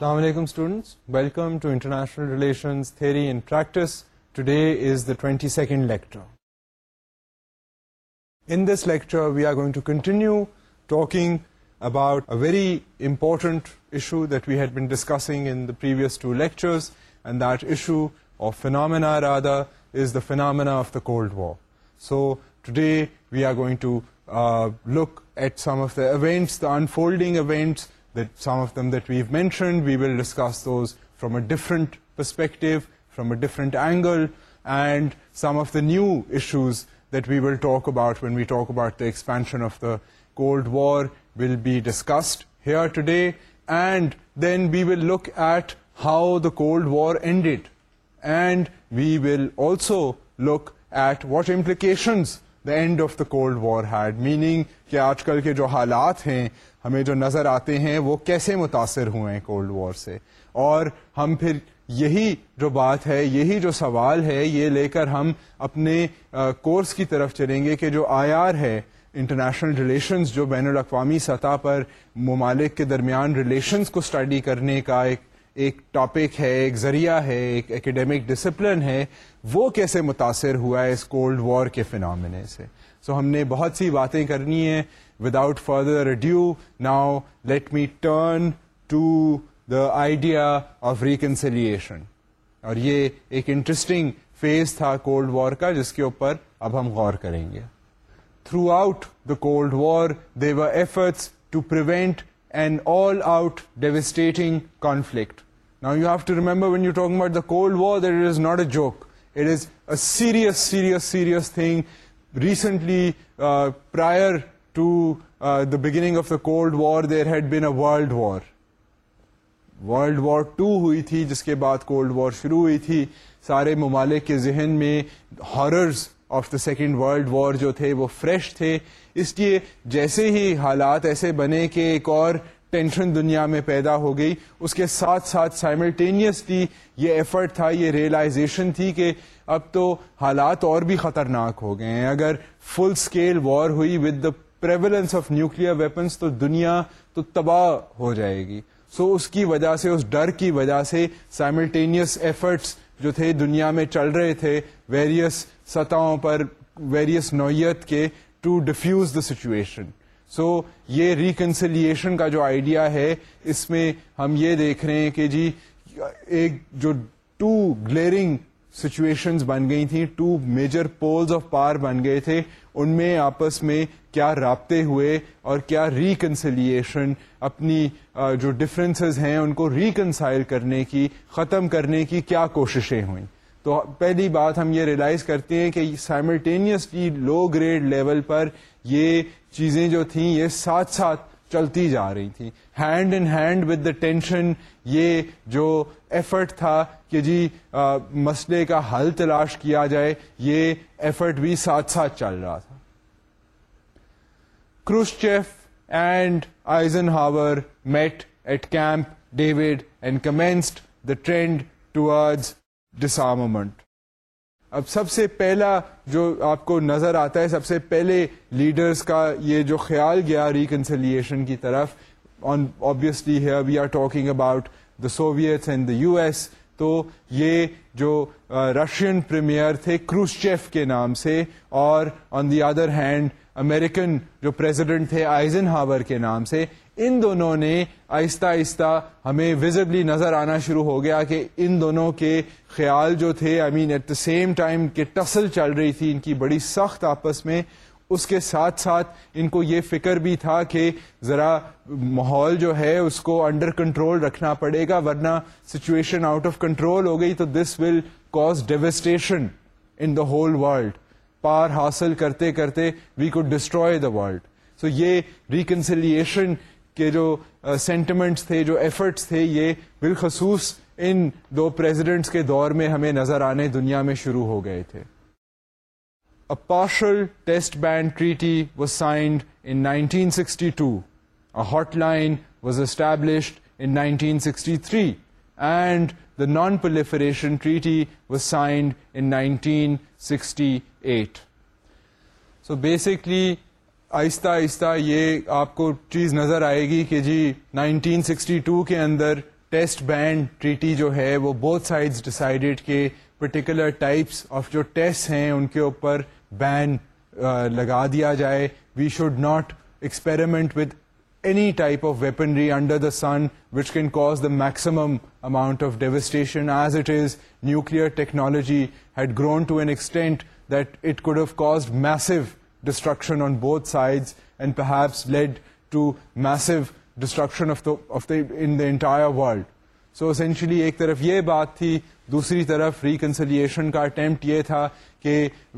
Assalamualaikum students, welcome to International Relations Theory in Practice. Today is the 22nd lecture. In this lecture we are going to continue talking about a very important issue that we had been discussing in the previous two lectures, and that issue of phenomena rather is the phenomena of the Cold War. So today we are going to uh, look at some of the events, the unfolding events them of them that we mention we will discuss from a different perspective from different angle and some of the new issues expansion con we will look at how the cold war ended and we will also look at what implications the end of the cold war had meaning کہ آج کل کے جو حالات ہیں ہمیں جو نظر آتے ہیں وہ کیسے متاثر ہوئے ہیں کولڈ وار سے اور ہم پھر یہی جو بات ہے یہی جو سوال ہے یہ لے کر ہم اپنے کورس کی طرف چلیں گے کہ جو آئی آر ہے انٹرنیشنل ریلیشنز جو بین الاقوامی سطح پر ممالک کے درمیان ریلیشنز کو اسٹڈی کرنے کا ایک ایک ٹاپک ہے ایک ذریعہ ہے ایک اکیڈیمک ڈسپلن ہے وہ کیسے متاثر ہوا ہے اس کولڈ وار کے فنامنے سے سو so, ہم نے بہت سی باتیں کرنی with without further due now let me turn to the idea of reconciliation اور یہ ایک انٹرسٹنگ فیز تھا کولڈ وار کا جس کے اوپر اب ہم غور کریں گے throughout the cold war their efforts to prevent and all out devastating conflict world war two ہوئی تھی جس کے بعد کولڈ وار شروع ہوئی تھی سارے ممالک کے ذہن میں horrors of the second world war جو تھے وہ فریش تھے اس لیے جیسے ہی حالات ایسے بنے کہ ایک اور ٹینشن دنیا میں پیدا ہو گئی اس کے ساتھ ساتھ سائملٹینیسلی یہ ایفرٹ تھا یہ ریئلائزیشن تھی کہ اب تو حالات اور بھی خطرناک ہو گئے ہیں اگر فل اسکیل وار ہوئی with the prevalence of nuclear weapons تو دنیا تو تباہ ہو جائے گی سو so اس کی وجہ سے اس ڈر کی وجہ سے سائملٹینیس ایفرٹس جو تھے دنیا میں چل رہے تھے ویریس سطحوں پر ویریس نوعیت کے to diffuse the situation so یہ ریکنسلیشن کا جو آئیڈیا ہے اس میں ہم یہ دیکھ رہے ہیں کہ جی ایک جو ٹو گلیئرنگ سچویشن بن گئی تھیں two major poles of power بن گئے تھے ان میں آپس میں کیا رابطے ہوئے اور کیا ریکنسلیشن اپنی جو ڈفرینسز ہیں ان کو ریکنسائل کرنے کی ختم کرنے کی کیا کوششیں ہوئیں تو پہلی بات ہم یہ ریلائز کرتے ہیں کہ سائملٹینیسلی لو گریڈ لیول پر یہ چیزیں جو تھیں یہ ساتھ ساتھ چلتی جا رہی تھیں hand in hand with the tension یہ جو ایفرٹ تھا کہ جی آ, مسئلے کا حل تلاش کیا جائے یہ ایفرٹ بھی ساتھ ساتھ چل رہا تھا Khrushchev and Eisenhower met at Camp David and commenced the trend towards disarmament اب سب سے پہلا جو آپ کو نظر آتا ہے سب سے پہلے لیڈرز کا یہ جو خیال گیا ریکنسلیشن کی طرف on obviously we are talking about the Soviet and the U S تو یہ جو رشین پریمیئر تھے کروسچیف کے نام سے اور on the other hand American جو پریزیڈنٹ تھے آئزن ہاور کے نام سے ان دونوں نے آہستہ آہستہ ہمیں وزبلی نظر آنا شروع ہو گیا کہ ان دونوں کے خیال جو تھے I mean at the same time کے ٹسل چل رہی تھی ان کی بڑی سخت آپس میں اس کے ساتھ ساتھ ان کو یہ فکر بھی تھا کہ ذرا ماحول جو ہے اس کو انڈر کنٹرول رکھنا پڑے گا ورنہ سچویشن آؤٹ آف کنٹرول ہو گئی تو this will cause devastation in the whole world power حاصل کرتے کرتے we could destroy the world so یہ ریکنسلیشن جو سینٹیمنٹس تھے جو ایفرٹس تھے یہ بالخصوص ان دو پریزیڈنٹس کے دور میں ہمیں نظر آنے دنیا میں شروع ہو گئے تھے hot line was established in nineteen sixty three and the non proliferation treaty was signed in nineteen sixty eight so basically آہستہ آہستہ یہ آپ کو چیز نظر آئے گی کہ جی 1962 کے اندر ٹیسٹ بینڈ ٹریٹی جو ہے وہ بہت سائڈ ڈسائڈیڈ کے پرٹیکولر ٹائپس آف جو ٹیسٹ ہیں ان کے اوپر بین لگا دیا جائے we should not experiment with any type of weaponry under the sun which can cause the maximum amount of devastation as it is nuclear technology had grown to an extent that it could have caused massive destruction on both side and perhaps led to massive destruction world so essentially ایک طرف یہ بات تھی دوسری طرف reconciliation کا attempt یہ تھا کہ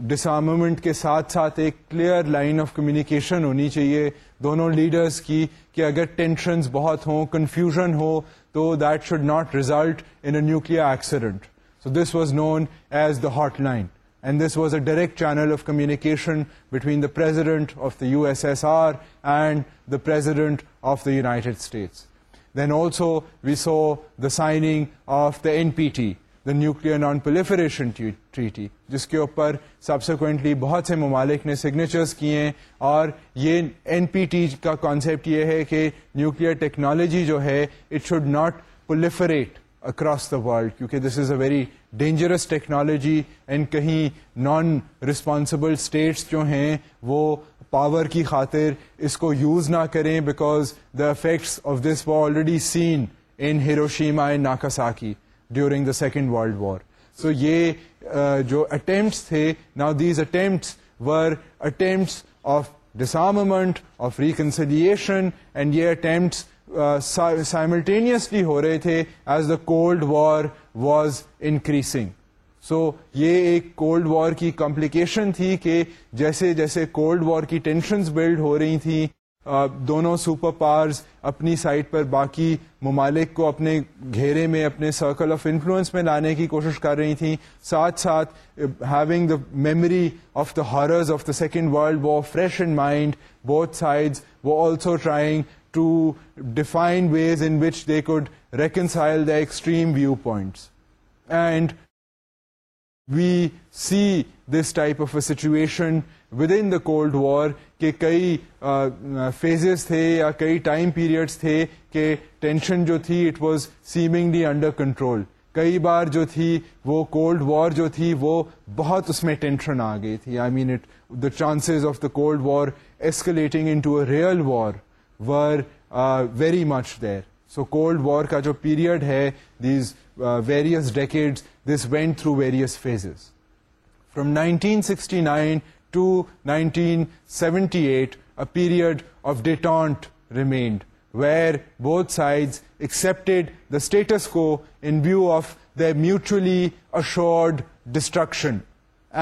ڈسامٹ کے ساتھ ساتھ ایک کلیئر لائن آف کمیونیکیشن ہونی چاہیے دونوں لیڈرس کی کہ اگر ٹینشنز بہت ہوں کنفیوژن ہو تو that should not result in a nuclear accident so this was known as the hot line and this was a direct channel of communication between the per U S S R and the president of the United State then also we saw the signing of the N P T the nuclear non proliferation treaty جس کے اوپر سبسیکٹلی بہت سے ممالک نے signatures کیے ہیں اور یہ این پی ٹی کا کانسیپٹ یہ ہے کہ نیوکل ٹیکنالوجی جو ہے it should not proliferate across the world کیونکہ this is a very dangerous technology and کہیں نان ریسپانسبل اسٹیٹس جو ہیں وہ پاور کی خاطر اس کو یوز نہ کریں because the effects of this war already seen in Hiroshima and Nagasaki during the second world war so یہ uh, جو اٹمپٹس تھے نا these attempts were attempts of disarmament of reconciliation and یہ اٹمپٹس سائملٹینیسلی ہو رہے تھے as the cold war was increasing so یہ ایک کولڈ وار کی کمپلیکیشن تھی کہ جیسے جیسے کولڈ وار کی ٹینشنز بلڈ ہو رہی تھیں دونوں سپر پاورز اپنی سائٹ پر باقی ممالک کو اپنے گھیرے میں اپنے سرکل آف انفلوئنس میں لانے کی کوشش کر رہی تھیں ساتھ ساتھ having the memory of the horrors of the second world war fresh in mind both sides وہ also trying to defined ways in which they could reconcile the extreme view points and we see this type of a situation within the cold war کے کئی phases تھے یا کئی time periods تھے کہ tension جو تھی it was seemingly under control کئی بار جو تھی وہ کولڈ وار جو تھی وہ بہت اس میں ٹینشن آ گئی تھی I mean it the chances of the cold war escalating into a real war were very much there so cold war کا جو پیریڈ ہے these various decade this went through various phases from nineteen sixty nine to nineteen seventy eight a period of detente remained where both size accepted the status quo in view of the mutually assured destruction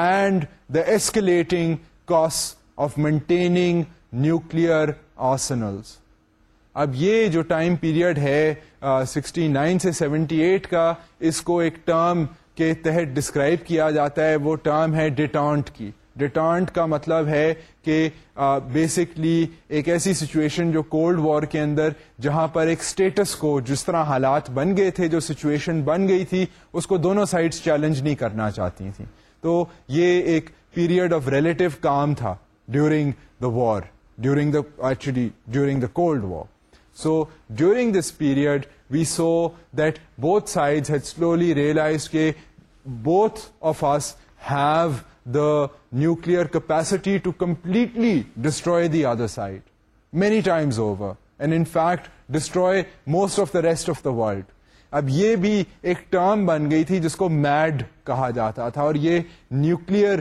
and the escalating cost of maintaining nuclear arsenals اب یہ جو time period ہے sixty nine سے seventy eight کا اس کو ایک term کے تحت ڈسکرائب کیا جاتا ہے وہ ٹرم ہے ڈیٹانٹ کی ڈیٹانٹ کا مطلب ہے کہ بیسکلی ایک ایسی سچویشن جو کولڈ وار کے اندر جہاں پر ایک اسٹیٹس کو جس طرح حالات بن گئے تھے جو سچویشن بن گئی تھی اس کو دونوں سائڈس چیلنج نہیں کرنا چاہتی تھیں تو یہ ایک پیریڈ آف ریلیٹو کام تھا during the war during the Cold War. So during this period, we saw that both sides had slowly realized that both of us have the nuclear capacity to completely destroy the other side, many times over, and in fact, destroy most of the rest of the world. اب یہ بھی ایک term بن گئی تھی جس کو made کہا جاتا تھا اور یہ نیوکلئر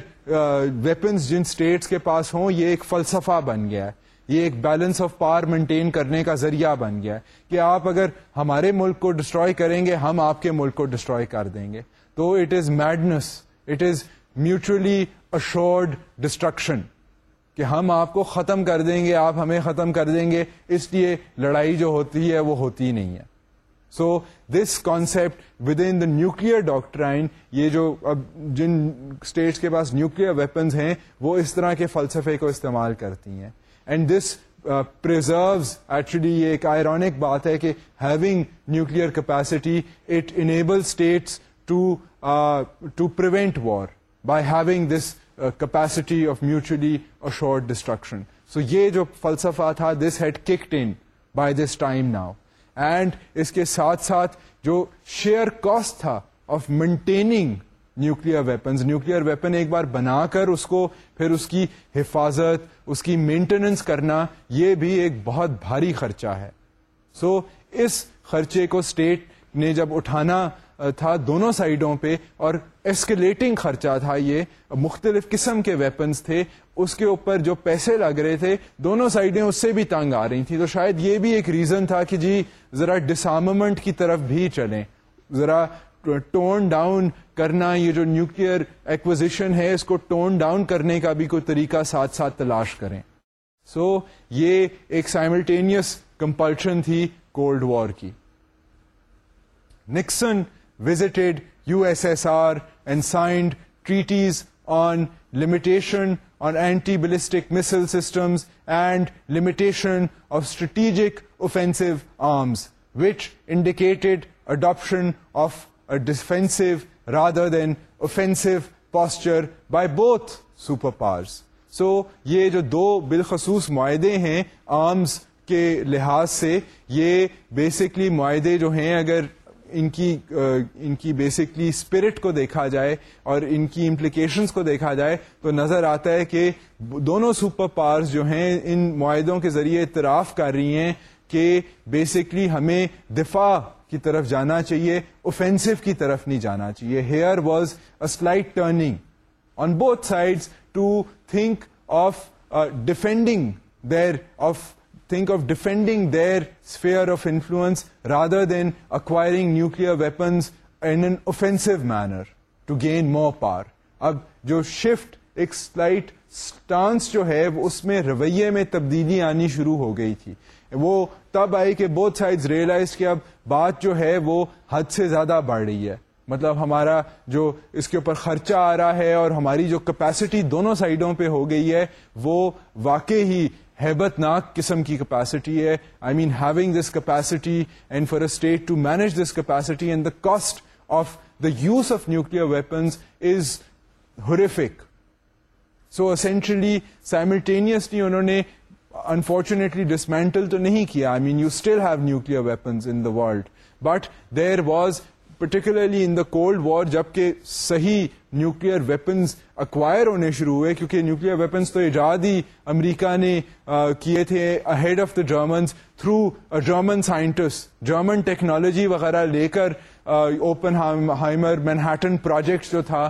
ویپنس جن اسٹیٹس کے پاس ہوں یہ ایک فلسفہ بن گیا ہے یہ ایک بیلنس آف پاور مینٹین کرنے کا ذریعہ بن گیا ہے کہ آپ اگر ہمارے ملک کو ڈسٹروائے کریں گے ہم آپ کے ملک کو ڈسٹروائے کر دیں گے تو it is madness it is mutually assured destruction کہ ہم آپ کو ختم کر دیں گے آپ ہمیں ختم کر دیں گے اس لیے لڑائی جو ہوتی ہے وہ ہوتی نہیں ہے so this concept with in the nuclear doctrine یہ جو اب جن اسٹیٹس کے پاس نیوکل ویپنز ہیں وہ اس طرح کے فلسفے کو استعمال کرتی ہیں اینڈ دس پرزروز ایکچولی یہ ایک آئرونک بات ہے کہ having nuclear capacity it enable states to to prevent war by having this capacity of mutually assured destruction so یہ جو فلسفہ تھا this had kick in by this time now and اس کے ساتھ ساتھ جو شیئر کاسٹ تھا of maintaining nuclear weapons nuclear weapon ایک بار بنا کر اس کو پھر اس کی حفاظت اس کی مینٹیننس کرنا یہ بھی ایک بہت بھاری خرچہ ہے سو so, اس خرچے کو اسٹیٹ نے جب اٹھانا تھا دونوں سائڈوں پہ اور ایسکیلیٹنگ خرچہ تھا یہ مختلف قسم کے ویپنز تھے اس کے اوپر جو پیسے لگ رہے تھے دونوں سائڈیں اس سے بھی تنگ آ رہی تھیں تو شاید یہ بھی ایک ریزن تھا کہ جی ذرا ڈسامومنٹ کی طرف بھی چلیں ذرا ٹون ڈاؤن کرنا یہ جو نیوکلیر ایکوزیشن ہے اس کو ٹون ڈاؤن کرنے کا بھی کوئی طریقہ ساتھ ساتھ تلاش کریں سو so, یہ ایک سائملٹینیس کمپلشن تھی کولڈ وار کی Nixon visited U S S R and signed treaties on limitation on anti ballistic and limitation of strategic adoption of rather than offensive posture by both super powers so یہ جو دو بالخصوص معاہدے ہیں arms کے لحاظ سے یہ بیسکلی معاہدے جو ہیں اگر ان کی ان کی بیسکلی اسپرٹ کو دیکھا جائے اور ان کی امپلیکیشنس کو دیکھا جائے تو نظر آتا ہے کہ دونوں سپر پاورز جو ہیں ان معاہدوں کے ذریعے اعتراف کر رہی ہیں کہ بیسکلی ہمیں دفاع کی طرف جانا چاہیے اوفینسو کی طرف نہیں جانا چاہیے here was a slight turning on both sides to think of defending their of think of defending اب جو ہے رویے میں تبدیلی آنی شروع ہو گئی تھی وہ تب آئی کہ بہت سائڈ ریئلائز کہ اب بات جو ہے وہ حد سے زیادہ بڑھ رہی ہے مطلب ہمارا جو اس کے اوپر خرچہ آ رہا ہے اور ہماری جو کیپیسٹی دونوں سائڈوں پہ ہو گئی ہے وہ واقع ہی ہیبت ناک قسم کی کیپیسٹی ہے I mean having this capacity and for a state to manage this capacity and the cost of the use of nuclear weapons is horrific so essentially simultaneously انہوں نے انفارچونیٹلی ڈسمینٹل تو نہیں کیا I mean you still have nuclear weapons in the world but there was particularly in the cold war جبکہ صحیح nuclear weapons acquire ہونے شروع ہوئے کیونکہ نیوکلیر ویپنز تو ایجاد ہی امریکہ نے کیے تھے head of the Germans through German scientist German technology وغیرہ لے کر اوپن ہائمر مینہٹن پروجیکٹ جو تھا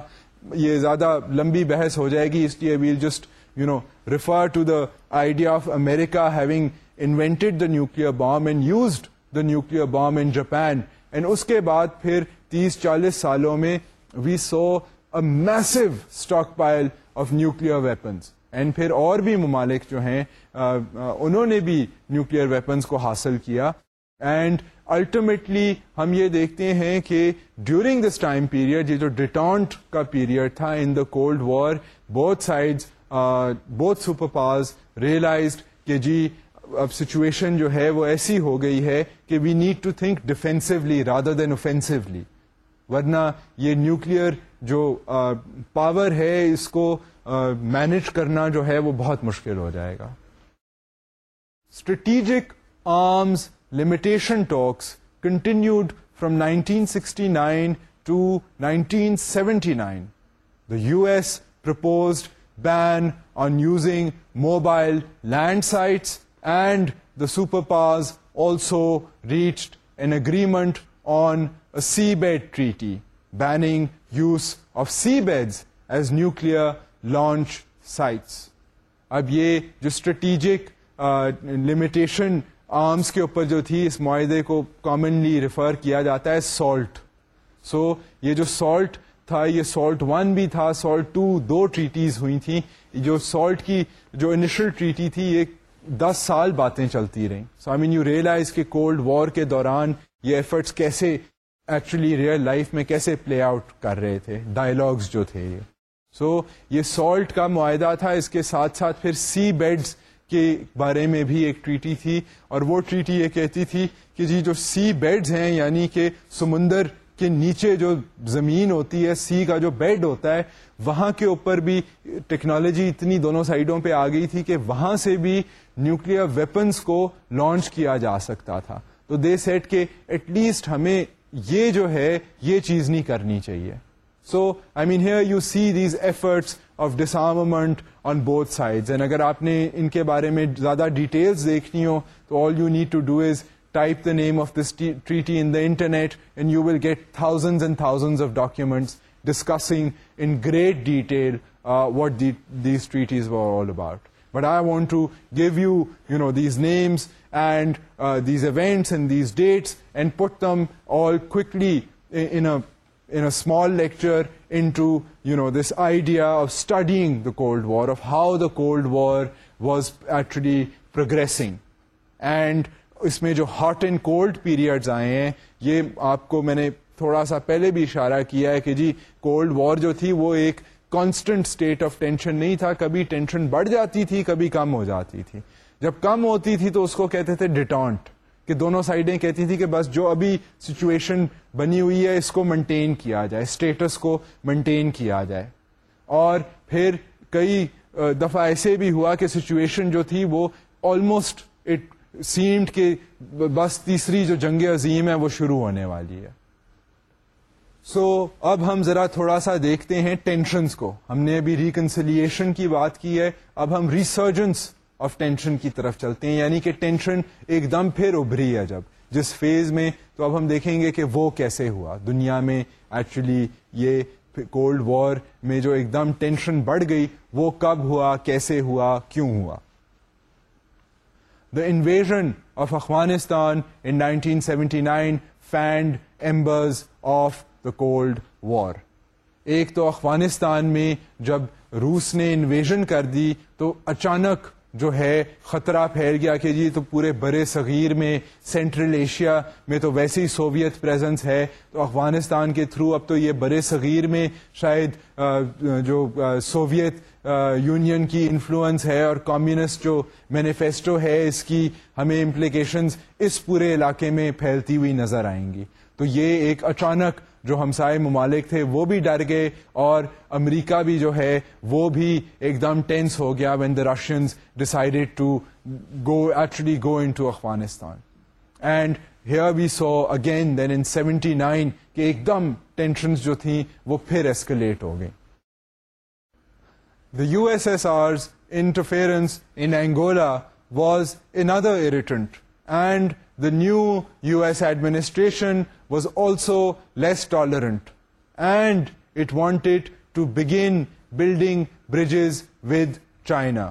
یہ زیادہ لمبی بحث ہو جائے گی اس لیے well just you know refer to the idea of America having invented the nuclear bomb and used the nuclear bomb in Japan and اس کے بعد پھر تیس چالیس سالوں میں we saw massive stockpile of nuclear weapons and پھر اور بھی ممالک جو ہیں انہوں نے بھی نیوکلیر ویپنس کو حاصل کیا اینڈ الٹیمیٹلی ہم یہ دیکھتے ہیں کہ ڈیورنگ دس ٹائم پیریڈ یہ جو ڈیٹانٹ کا پیریڈ تھا in the cold war both side both superpowers realised کہ جی اب سچویشن جو ہے وہ ایسی ہو گئی ہے کہ we need to think defensively rather than offensively ورنہ یہ نیوکل جو پاور ہے اس کو مینج کرنا جو ہے وہ بہت مشکل ہو جائے گا strategic arms limitation talks continued from nineteen sixty nine to nineteen seventy nine the U S proposed ban on using mobile land sites and the superpowers also reached an agreement on seabed treaty banning use of sea as as launch launch sites اب یہ جو strategic limitation arms کے اوپر جو تھی اس معاہدے کو کامنلی ریفر کیا جاتا ہے سالٹ سو یہ جو سالٹ تھا یہ سالٹ ون بھی تھا سالٹ ٹو دو ٹریٹیز ہوئی تھیں جو سالٹ کی جو انیشل ٹریٹی تھی یہ دس سال باتیں چلتی رہیں so I mean you realise کہ کولڈ وار کے دوران یہ ایفرٹس کیسے ایکچولی ریئل لائف میں کیسے پلے آؤٹ کر رہے تھے ڈائلگس جو تھے سو so, یہ سالٹ کا معاہدہ تھا اس کے ساتھ ساتھ پھر سی بیڈس کے بارے میں بھی ایک ٹریٹی تھی اور وہ ٹریٹی یہ کہتی تھی کہ جی جو سی بیڈز ہیں یعنی کہ سمندر کے نیچے جو زمین ہوتی ہے سی کا جو بیڈ ہوتا ہے وہاں کے اوپر بھی ٹیکنالوجی اتنی دونوں سائڈوں پہ آ گئی تھی کہ وہاں سے بھی نیوکلیر ویپنس کو لانچ کیا جا سکتا تھا تو دے سیٹ کے ایٹ لیسٹ ہمیں یہ جو ہے یہ چیز نہیں کرنی چاہیے so I mean here you see these efforts of disarmament on both side and اگر آپ نے ان کے بارے میں زیادہ ڈیٹیلس دیکھنی ہو تو all you need to do is type the name of this treaty in the internet and you will get thousand and thousand of documents discussing in great detail what these treaties all about but I want to give you you know these names and these uh, in and these dates and lecture all you small lecture idea this studying the cold war of how the cold war was actually progressing and اس میں جو hot and cold periods آئے ہیں یہ آپ کو میں نے تھوڑا سا پہلے بھی اشارہ کیا ہے کہ جی کولڈ وار جو تھی وہ ایک کانسٹنٹ اسٹیٹ آف ٹینشن نہیں تھا کبھی ٹینشن بڑھ جاتی تھی کبھی کم ہو جاتی تھی جب کم ہوتی تھی تو اس کو کہتے تھے ڈیٹونٹ کہ دونوں سائڈیں کہتی تھی کہ بس جو ابھی سچویشن بنی ہوئی ہے اس کو مینٹین کیا جائے اسٹیٹس کو مینٹین کیا جائے اور پھر کئی دفعہ ایسے بھی ہوا کہ سچویشن جو تھی وہ آلموسٹ اٹ سیمڈ کے بس تیسری جو جنگ عظیم ہے وہ شروع ہونے والی ہے سو so, اب ہم ذرا تھوڑا سا دیکھتے ہیں ٹینشنس کو ہم نے ابھی ریکنسلیشن کی بات کی ہے اب ہم ریسرجنس آف ٹینشن کی طرف چلتے ہیں یعنی کہ ٹینشن ایک دم پھر ابھری ہے جب جس فیز میں تو اب ہم دیکھیں گے کہ وہ کیسے ہوا دنیا میں ایکچولی یہ کولڈ وار میں جو ایک دم ٹینشن بڑھ گئی وہ کب ہوا کیسے ہوا کیوں ہوا the invasion of Afghanistan in 1979 fanned embers of the cold war ایک تو افغانستان میں جب روس نے انویژن کر دی تو اچانک جو ہے خطرہ پھیل گیا کہ جی تو پورے برے صغیر میں سینٹرل ایشیا میں تو ویسے ہی سوویت پریزنس ہے تو افغانستان کے تھرو اب تو یہ برے صغیر میں شاید جو سوویت یونین کی انفلوئنس ہے اور کمیونسٹ جو مینیفیسٹو ہے اس کی ہمیں امپلیکیشنز اس پورے علاقے میں پھیلتی ہوئی نظر آئیں گی تو یہ ایک اچانک جو ہمسائے ممالک تھے وہ بھی ڈر گئے اور امریکہ بھی جو ہے وہ بھی ایک دم ٹینس ہو گیا when the Russians decided to go actually go into Afghanistan and here we saw again then in seventy nine کہ ایک دم ٹینشن جو تھیں وہ پھر ایسکلیٹ ہو گئیں the U S S R interference in Angola was another and new U S administration was also less tolerant and it wanted to begin building bridges with China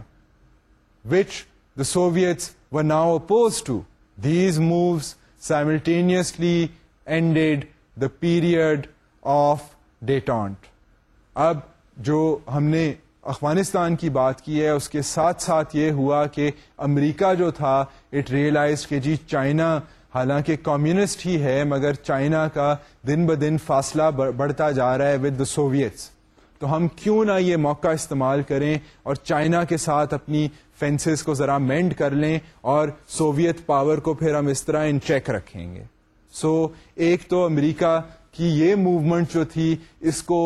which the Soviets were now opposed to the moves simultaneously ended the period of detente اب جو ہم نے افغانستان کی بات کی ہے اس کے ساتھ ساتھ یہ ہوا کہ امریکہ جو تھا اٹ ریئلائز کہ جی چائنا حالانکہ کمیونسٹ ہی ہے مگر چائنا کا دن ب دن فاصلہ بڑھتا جا رہا ہے ود دا سوویتس تو ہم کیوں نہ یہ موقع استعمال کریں اور چائنا کے ساتھ اپنی فینسز کو ذرا مینڈ کر لیں اور سوویت پاور کو پھر ہم اس طرح ان چیک رکھیں گے سو so, ایک تو امریکہ کی یہ موومنٹ جو تھی اس کو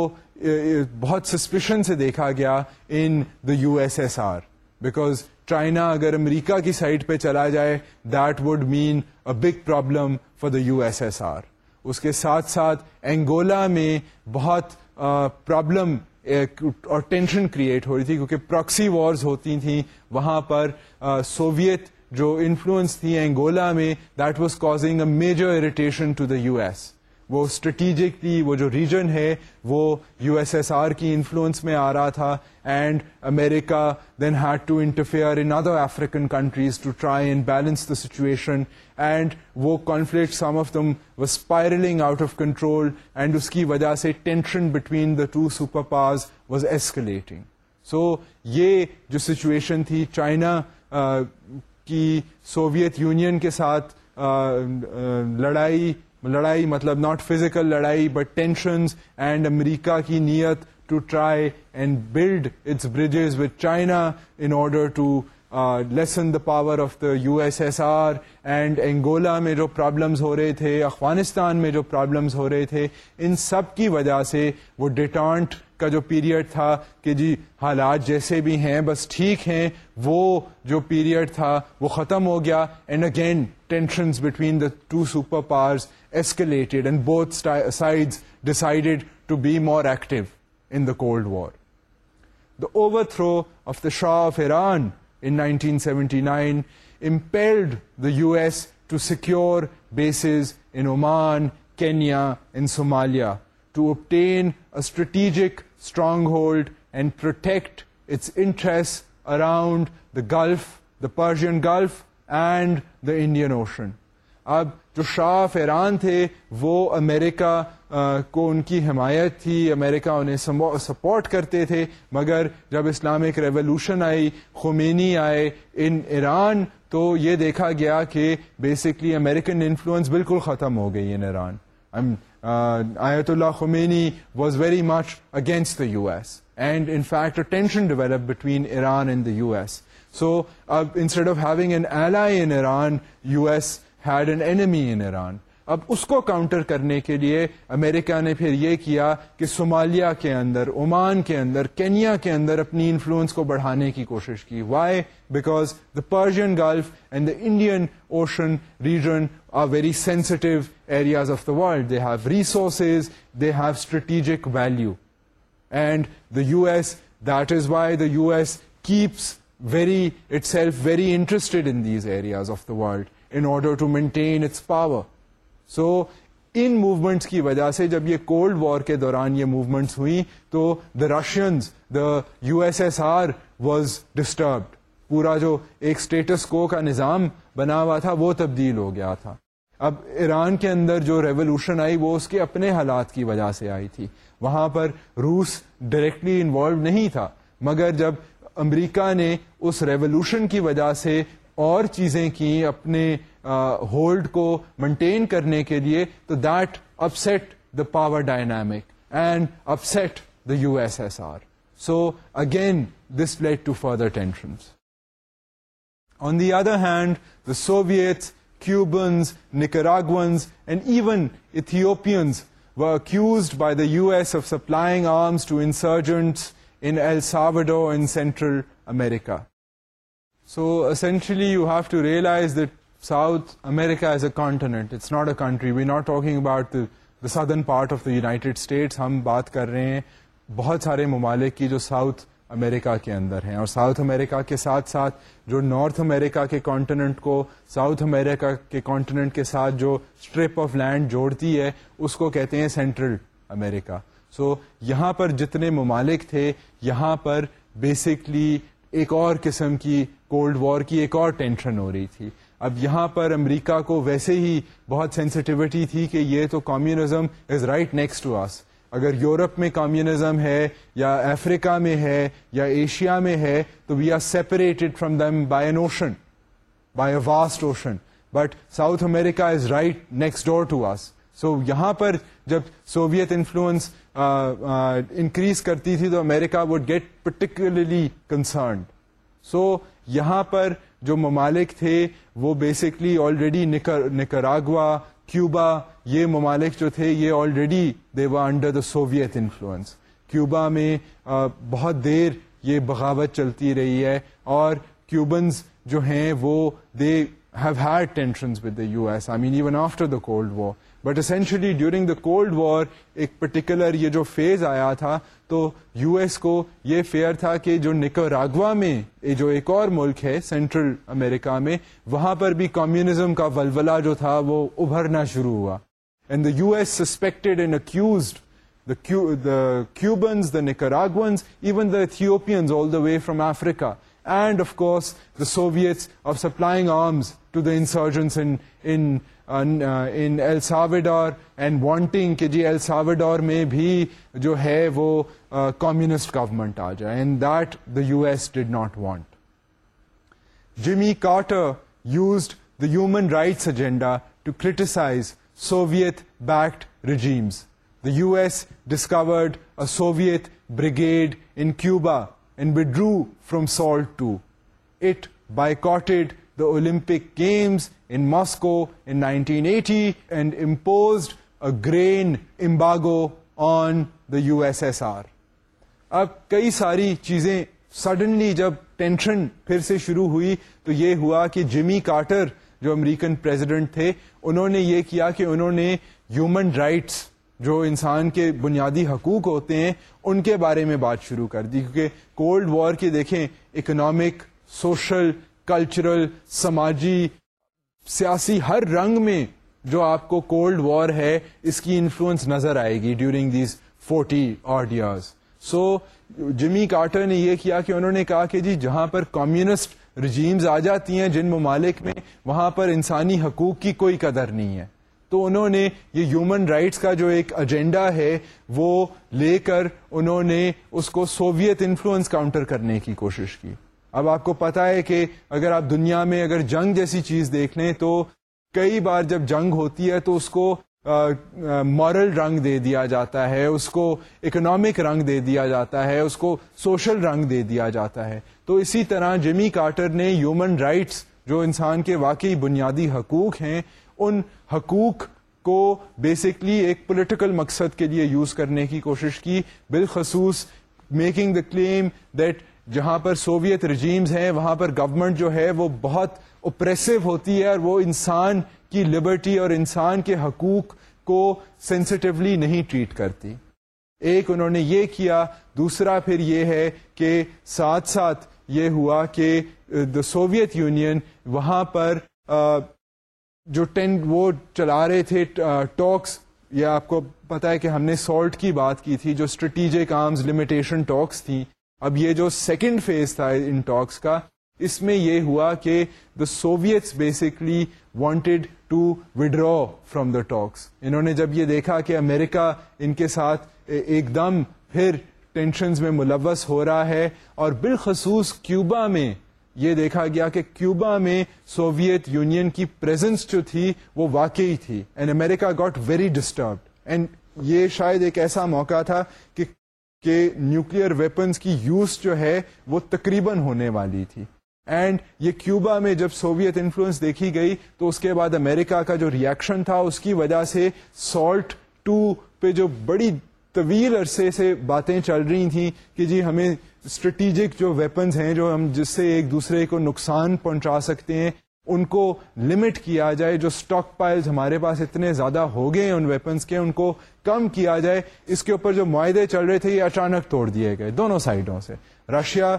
بہت سسپیشن سے دیکھا گیا in the U S S R because China اگر امریکہ کی سائڈ پہ چلا جائے that would mean a big problem for the U S S R اس کے ساتھ ساتھ اینگولا میں بہت پرابلم اور ٹینشن کریٹ ہو رہی تھی کیونکہ پراکسی وارز ہوتی تھیں وہاں پر سوویت جو انفلوئنس تھی اینگولا میں that was causing a major irritation to the U S وہ اسٹریٹیجکلی وہ جو ریجن ہے وہ یو ایس ایس آر کی انفلوئنس میں آ رہا تھا and America then had to interfere in other African countries to try and balance the situation and وہ conflict some of them were spiralling out of control and اس کی وجہ سے tension between the two superpowers was escalating so یہ جو situation تھی China کی Soviet union کے ساتھ لڑائی لڑائی مطلب ناٹ فزیکل لڑائی بٹ ٹینشن اینڈ امریکہ کی نیت to try and build its bridges with China in order to lessen the power of the U S S R and Angola میں جو پرابلمز ہو رہے تھے افغانستان میں جو پرابلمز ہو رہے تھے ان سب کی وجہ سے وہ ڈیٹانٹ کا جو پیریڈ تھا کہ جی حالات جیسے بھی ہیں بس ٹھیک ہیں وہ جو پیریڈ تھا وہ ختم ہو گیا and again tensions between the two superpowers escalated and both sides decided to be more active in the cold war the overthrow of the Shah of Iran in 1979 impelled the US to secure bases in Oman, Kenya, and Somalia to obtain a strategic stronghold and protect its interests around the Gulf, the Persian Gulf, and the Indian Ocean. اب جو shah Iran تھے وہ امریکہ کو ان کی حمایت تھی امریکہ انہیں support کرتے تھے مگر جب اسلامک ریولوشن آئی خمینی آئے ان ایران تو یہ دیکھا گیا کہ بیسکلی امریکن انفلوئنس بالکل ختم ہو گئی in Iran Ayatollah Khomeini was very much against the U S and in fact tension develop between Iran and the U S so اب instead of having an in Iran U S had enemy in Iran اب اس کو counter کرنے کے لیے امریکہ نے پھر یہ کیا کہ صومالیہ کے اندر عمان کے اندر کینیا کے اندر اپنی انفلوئنس کو بڑھانے کی کوشش کی why because the Persian Gulf and the Indian Ocean region are very sensitive areas of the world they have resources they have strategic value and the U S that is why the U S keeps very itself very interested in these areas of the world order to maintain its power so in movements کی وجہ سے جب یہ cold war کے دوران یہ movements ہوئی تو the Russians the U S S R was disturbed پورا جو ایک اسٹیٹس کو کا نظام بنا ہوا تھا وہ تبدیل ہو گیا تھا اب ایران کے اندر جو ریولوشن آئی وہ اس کے اپنے حالات کی وجہ سے آئی تھی وہاں پر روس ڈائریکٹلی انوالو نہیں تھا مگر جب امریکہ نے اس ریولوشن کی وجہ سے اور چیزیں کی اپنے ہولڈ کو مینٹین کرنے کے لیے تو that upset the power dynamic and upset the U S S R so again this let to further tensions on the other hand the Soviets Cubans Nicaraguans and even were accused by the US of supplying arms to insurgents in El Salvador in Central America. So essentially you have to realise that South America as a continent it's not a country we not talking about the southern part of the United States ہم بات کر رہے ہیں بہت سارے ممالک کی جو ساؤتھ امریکہ کے اندر ہیں اور ساؤتھ امریکہ کے ساتھ ساتھ جو نارتھ امریکہ کے کانٹیننٹ کو ساؤتھ امریکہ کے کانٹیننٹ کے ساتھ جو اسٹرپ آف لینڈ جوڑتی ہے اس کو کہتے ہیں سینٹرل امریکہ سو یہاں پر جتنے ممالک تھے یہاں پر بیسکلی ایک اور قسم کی کولڈ وار کی ایک اور ٹینشن ہو رہی تھی اب یہاں پر امریکہ کو ویسے ہی بہت سینسٹیوٹی تھی کہ یہ تو communism is right next to us اگر یورپ میں کامونزم ہے یا افریقہ میں ہے یا ایشیا میں ہے تو we are separated from them by an ocean by a vast ocean but South America is right next door to us so یہاں پر جب سوویت انفلوئنس انکریز کرتی تھی تو America would get particularly concerned so یہاں پر جو ممالک تھے وہ بیسکلی آلریڈی نکراگوا کیوبا یہ ممالک جو تھے یہ already they were under the Soviet influence Cuba میں بہت دیر یہ بغاوت چلتی رہی ہے اور کیوبنز جو ہیں وہ they have had tensions with the U S I mean even after the cold war but essentially during the cold war ایک پرٹیکولر یہ جو فیز آیا تھا تو یو ایس کو یہ فیئر تھا کہ جو نکراگوا میں جو ایک اور ملک ہے سینٹرل امریکہ میں وہاں پر بھی کمیونزم کا ولولا جو تھا وہ ابھرنا شروع ہوا and the U S suspected and accused the Nicaraguans even the Ethiopians all the way from Africa and of course of supplying arms to the insurgents in in and wanting کہ G L میں بھی جو ہے وہ communist government آ جائے and that the U S not want Jimmy Carter used the human rights agenda to criticise Soviet backed regimes the U S discovered a Soviet brigade in Cuba and withdrew from SALT two it boycott Olympic games in Moscow nineteen eighty and impose grain embargo on the U S S R اب کئی ساری چیزیں suddenly جب tension پھر سے شروع ہوئی تو یہ ہوا کہ جمی کارٹر جو امریکن پریزیڈنٹ تھے انہوں نے یہ کیا کہ انہوں نے ہیومن رائٹس جو انسان کے بنیادی حقوق ہوتے ہیں ان کے بارے میں بات شروع کر دی کیونکہ کولڈ وار کے دیکھیں اکنامک سوشل کلچرل سماجی سیاسی ہر رنگ میں جو آپ کو کولڈ وار ہے اس کی انفلوئنس نظر آئے گی during these forty years so Jimmy Carter نے یہ کیا کہ انہوں نے کہا کہ جی جہاں پر کمیونسٹ رجیمز آ جاتی ہیں جن ممالک میں وہاں پر انسانی حقوق کی کوئی قدر نہیں ہے تو انہوں نے یہ ہیومن رائٹس کا جو ایک ایجنڈا ہے وہ لے کر انہوں نے اس کو سوویت انفلوئنس کاؤنٹر کرنے کی کوشش کی اب آپ کو پتا ہے کہ اگر آپ دنیا میں اگر جنگ جیسی چیز دیکھ لیں تو کئی بار جب جنگ ہوتی ہے تو اس کو مورل رنگ دے دیا جاتا ہے اس کو اکنامک رنگ دے دیا جاتا ہے اس کو سوشل رنگ دے دیا جاتا ہے تو اسی طرح جمی کارٹر نے ہیومن رائٹس جو انسان کے واقعی بنیادی حقوق ہیں ان حقوق کو بیسکلی ایک پولیٹیکل مقصد کے لیے یوز کرنے کی کوشش کی بالخصوص میکنگ دا کلیم دیٹ جہاں پر سوویت رجیمز ہیں وہاں پر گورنمنٹ جو ہے وہ بہت اپریسو ہوتی ہے اور وہ انسان کی لبرٹی اور انسان کے حقوق کو سینسٹیولی نہیں ٹریٹ کرتی ایک انہوں نے یہ کیا دوسرا پھر یہ ہے کہ ساتھ ساتھ یہ ہوا کہ دا سوویت یونین وہاں پر جو ٹین وہ چلا رہے تھے ٹاکس یہ آپ کو پتا ہے کہ ہم نے سالٹ کی بات کی تھی جو اسٹریٹیجک آرمز لمیٹیشن ٹاکس تھیں اب یہ جو سیکنڈ فیز تھا ان ٹاکس کا اس میں یہ ہوا کہ the Soviets basically wanted to withdraw from the talks انہوں نے جب یہ دیکھا کہ امریکہ ان کے ساتھ ایک دم پھر ٹینشنز میں ملوث ہو رہا ہے اور بالخصوص کیوبا میں یہ دیکھا گیا کہ کیوبا میں سوویت یونین کی پریزنس جو تھی وہ واقعی تھی and America got very disturbed and یہ شاید ایک ایسا موقع تھا کہ کہ نیوکلیر ویپنز کی یوز جو ہے وہ تقریباً ہونے والی تھی اینڈ یہ کیوبا میں جب سوویت انفلوئنس دیکھی گئی تو اس کے بعد امریکہ کا جو ریئیکشن تھا اس کی وجہ سے سالٹ ٹو پہ جو بڑی طویل عرصے سے باتیں چل رہی تھیں کہ جی ہمیں اسٹریٹجک جو ویپنز ہیں جو ہم جس سے ایک دوسرے کو نقصان پہنچا سکتے ہیں ان کو لمٹ کیا جائے جو اسٹاک پائلز ہمارے پاس اتنے زیادہ ہو گئے ہیں ان ویپنس کے ان کو کم کیا جائے اس کے اوپر جو معاہدے چل رہے تھے یہ اچانک توڑ دیے گئے دونوں سائڈوں سے رشیا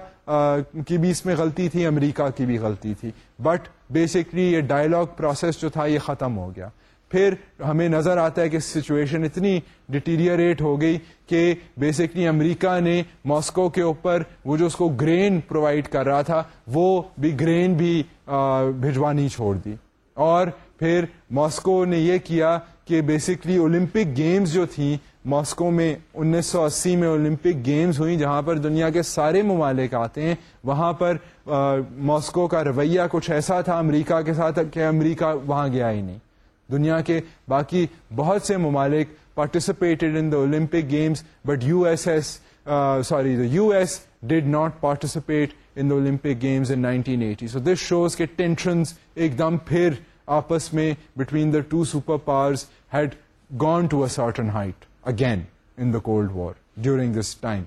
کی بھی اس میں غلطی تھی امریکہ کی بھی غلطی تھی بٹ بیسکلی یہ ڈائلاگ پروسیس جو تھا یہ ختم ہو گیا پھر ہمیں نظر آتا ہے کہ سچویشن اتنی ڈیٹیریٹ ہو گئی کہ بیسکلی امریکہ نے ماسکو کے اوپر وہ جو اس کو گرین پرووائڈ کر رہا تھا وہ بھی گرین بھی بھجوانی چھوڑ دی اور پھر ماسکو نے یہ کیا کہ بیسکلی اولمپک گیمز جو تھیں ماسکو میں انیس سو اسی میں اولمپک گیمز ہوئیں جہاں پر دنیا کے سارے ممالک آتے ہیں وہاں پر ماسکو کا رویہ کچھ ایسا تھا امریکہ کے ساتھ کہ امریکہ وہاں گیا ہی نہیں دنیا کے باقی بہت سے ممالک participated in the Olympic games but U S S sorry the U S did not participate in the Olympic games in 1980 so this shows کے ٹینشنز ایک دم پھر آپس میں between the two superpowers had gone to a certain height again in the cold war during this time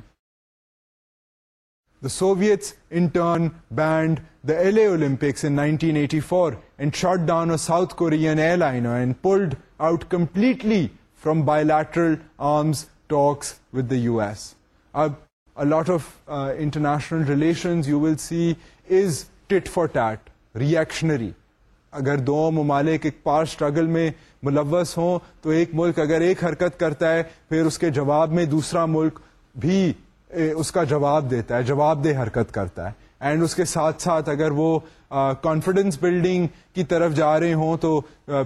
the Soviets in turn banned the LA Olympics in 1984 and shot down a South Korean airliner and pulled out completely from bilateral arms talks with the US. Uh, a lot of uh, international relations you will see is tit for tat, reactionary. اگر دو ممالک ایک پار struggle میں ملوث ہوں تو ایک ملک اگر ایک حرکت کرتا ہے پھر اس کے جواب میں دوسرا ملک بھی اس کا جواب دیتا ہے جواب دہ حرکت کرتا ہے اینڈ اس کے ساتھ ساتھ اگر وہ کانفیڈنس بلڈنگ کی طرف جا رہے ہوں تو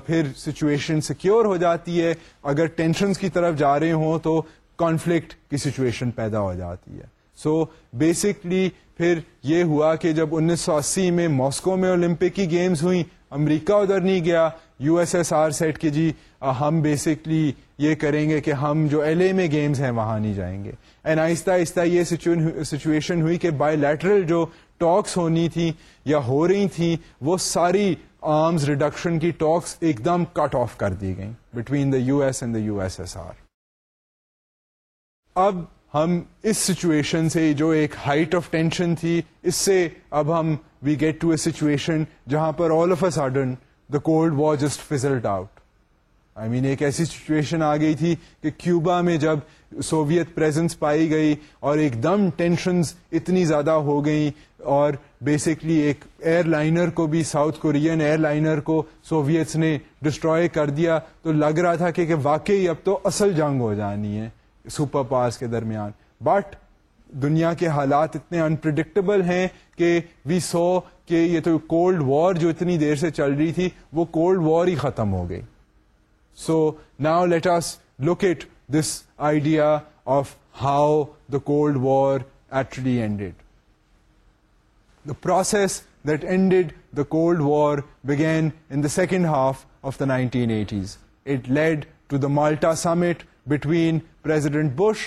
پھر سچویشن سیکیور ہو جاتی ہے اگر ٹینشنس کی طرف جا رہے ہوں تو کانفلکٹ کی سچویشن پیدا ہو جاتی ہے سو بیسکلی پھر یہ ہوا کہ جب انیس سو اسی میں ماسکو میں اولمپک کی گیمز ہوئیں امریکہ ادھر نہیں گیا U S S R set کے جی ہم بیسکلی یہ کریں گے کہ ہم جو ایل اے میں گیمز ہیں وہاں نہیں جائیں گے اینڈ آہستہ آہستہ یہ سچویشن ہوئی کہ بائی لیٹرل جو ٹاکس ہونی تھی یا ہو رہی تھیں وہ ساری آرمز ریڈکشن کی ٹاکس ایک دم کٹ آف کر دی گئیں between the U S and the U S S R اب ہم اس سچویشن سے جو ایک ہائٹ آف ٹینشن تھی اس سے اب ہم we get to a situation جہاں پر all of a sudden the cold war just fizzled out I I mean mean, ایک ایسی سچویشن آ گئی تھی کہ کیوبا میں جب سوویت پریزنس پائی گئی اور ایک دم ٹینشنز اتنی زیادہ ہو گئیں اور بیسکلی ایک ایئر لائنر کو بھی ساؤتھ کورین ایئر لائنر کو سوویتس نے ڈسٹروائے کر دیا تو لگ رہا تھا کہ واقعی اب تو اصل جنگ ہو جانی ہے سپر پاورس کے درمیان بٹ دنیا کے حالات اتنے انپرڈکٹیبل ہیں کہ وی سو کہ یہ تو کولڈ وار جو اتنی دیر سے چل رہی تھی وہ کولڈ وار ہی ختم ہو گئی so now let us locate this idea of how the cold war ایچلی ended the process then ended the cold war began in the second half of the nineteen eighties it led to the Malta summit between President Bush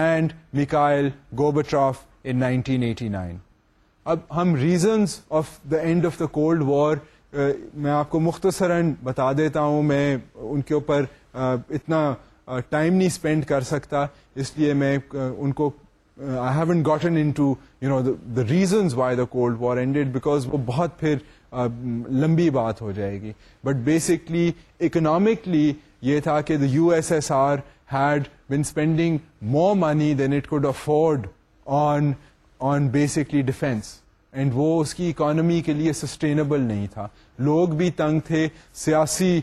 and Mikhail Gorbachev in nineteen eighty nine اب ہم reasons of the end of the cold war میں آپ کو مختصراً بتا دیتا ہوں میں ان کے اوپر اتنا ٹائم نہیں اسپینڈ کر سکتا اس لیے میں ان کو I haven't gotten into you know the reasons why the cold war ended because وہ بہت پھر لمبی بات ہو جائے گی بٹ بیسکلی اکنامکلی یہ تھا کہ the U S S R had been spending more money than it could afford on on basically defence and وہ اس کی اکانومی کے لیے سسٹینیبل نہیں تھا لوگ بھی تنگ تھے سیاسی